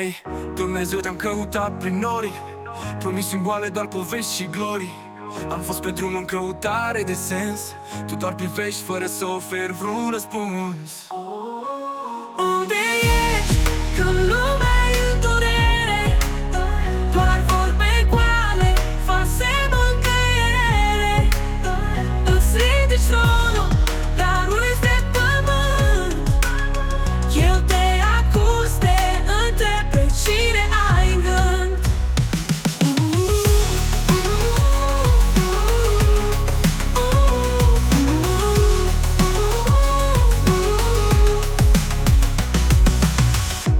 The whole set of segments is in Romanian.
Ei, Dumnezeu te-am căutat prin nori. Promis simboale, doar povești și glorii. Am fost pe drum în căutare de sens. Tu doar privești fără să oferi vreun răspuns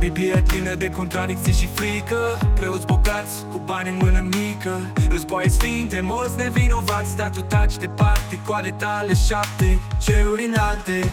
Biblia e plină de contradicții și frică Preoți bogați cu bani în mână mică. Războaie sfinte, morți nevinovați Dar tu taci departe cu ale tale șapte ceruri înalte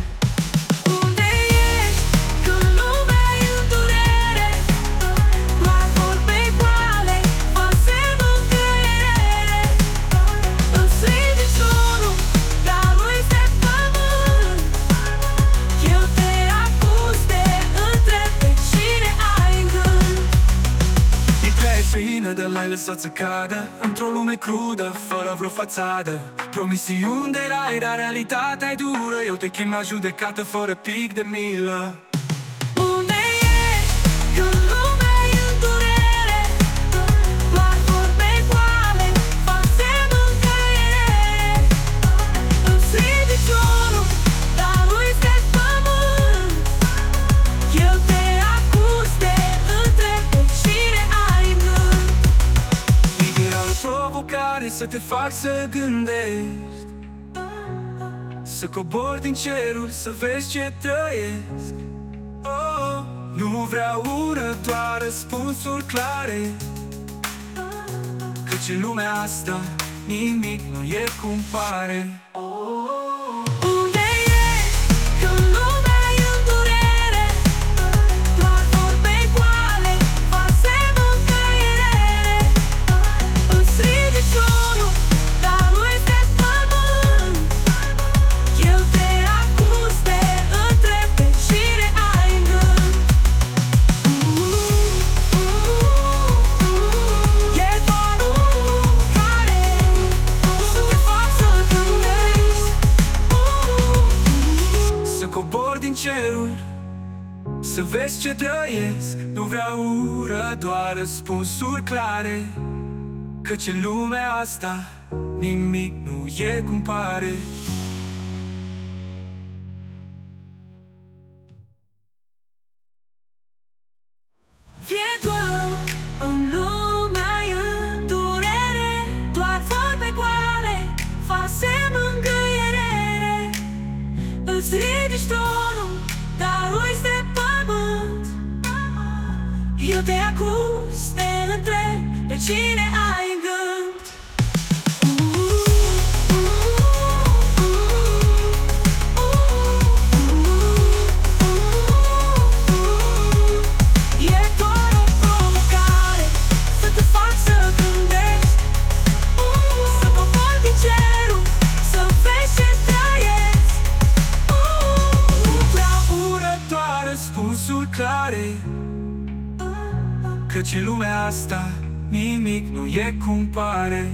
plină de l-ai lăsat să cadă Într-o lume crudă, fără vreo fațadă. Promisiuni de rai, dar realitatea e dură Eu te chem la judecată fără pic de milă să te fac să gândești. Să cobori din ceruri, să vezi ce trăiesc. Oh, Nu vreau ură, doar răspunsuri clare. Căci în lumea asta nimic nu e cum pare. Unde Să vezi ce trăiesc. Nu vreau ură, doar răspunsuri clare. Căci în lumea asta Nimic nu e cum pare Eu te acuz, te întreb pe cine ai Căci în lumea asta Nimic nu e cum pare